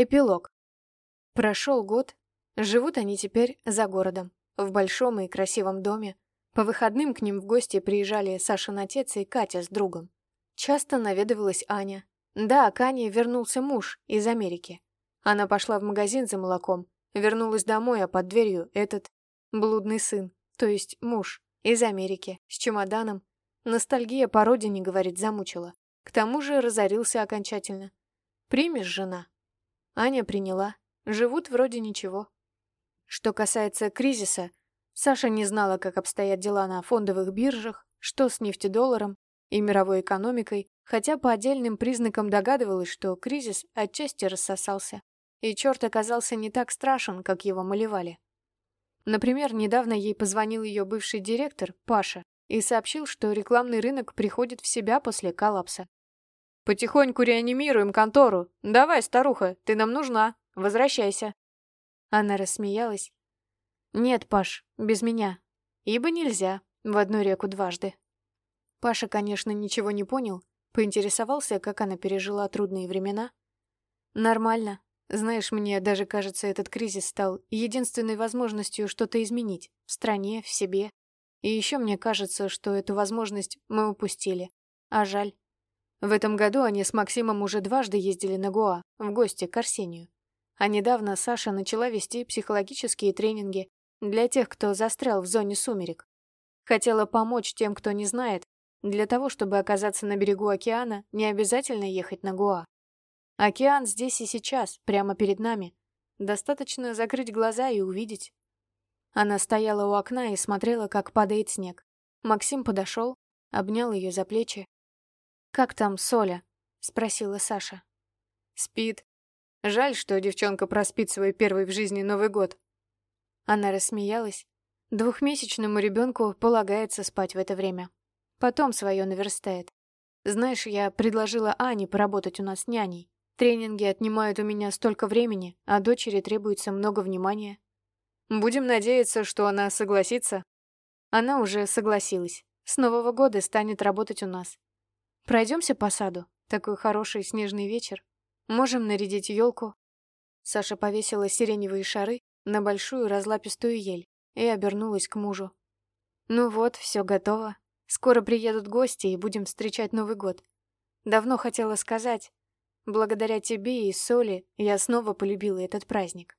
Эпилог. Прошел год. Живут они теперь за городом, в большом и красивом доме. По выходным к ним в гости приезжали Сашин отец и Катя с другом. Часто наведывалась Аня. Да, к Ане вернулся муж из Америки. Она пошла в магазин за молоком, вернулась домой, а под дверью этот блудный сын, то есть муж, из Америки, с чемоданом. Ностальгия по родине, говорит, замучила. К тому же разорился окончательно. Примешь, жена? Аня приняла. Живут вроде ничего. Что касается кризиса, Саша не знала, как обстоят дела на фондовых биржах, что с нефтедолларом и мировой экономикой, хотя по отдельным признакам догадывалась, что кризис отчасти рассосался, и черт оказался не так страшен, как его малевали. Например, недавно ей позвонил ее бывший директор, Паша, и сообщил, что рекламный рынок приходит в себя после коллапса. Потихоньку реанимируем контору. Давай, старуха, ты нам нужна. Возвращайся. Она рассмеялась. Нет, Паш, без меня. Ибо нельзя в одну реку дважды. Паша, конечно, ничего не понял, поинтересовался, как она пережила трудные времена. Нормально. Знаешь, мне даже кажется, этот кризис стал единственной возможностью что-то изменить в стране, в себе. И еще мне кажется, что эту возможность мы упустили. А жаль. В этом году они с Максимом уже дважды ездили на Гоа, в гости к Арсению. А недавно Саша начала вести психологические тренинги для тех, кто застрял в зоне сумерек. Хотела помочь тем, кто не знает, для того, чтобы оказаться на берегу океана, не обязательно ехать на Гоа. Океан здесь и сейчас, прямо перед нами. Достаточно закрыть глаза и увидеть. Она стояла у окна и смотрела, как падает снег. Максим подошел, обнял ее за плечи, «Как там Соля?» — спросила Саша. «Спит. Жаль, что девчонка проспит свой первый в жизни Новый год». Она рассмеялась. Двухмесячному ребенку полагается спать в это время. Потом свое наверстает. Знаешь, я предложила Ане поработать у нас няней. Тренинги отнимают у меня столько времени, а дочери требуется много внимания. Будем надеяться, что она согласится. Она уже согласилась. С Нового года станет работать у нас. Пройдемся по саду. Такой хороший снежный вечер. Можем нарядить елку. Саша повесила сиреневые шары на большую разлапистую ель и обернулась к мужу. Ну вот, все готово. Скоро приедут гости и будем встречать Новый год. Давно хотела сказать. Благодаря тебе и Соли я снова полюбила этот праздник.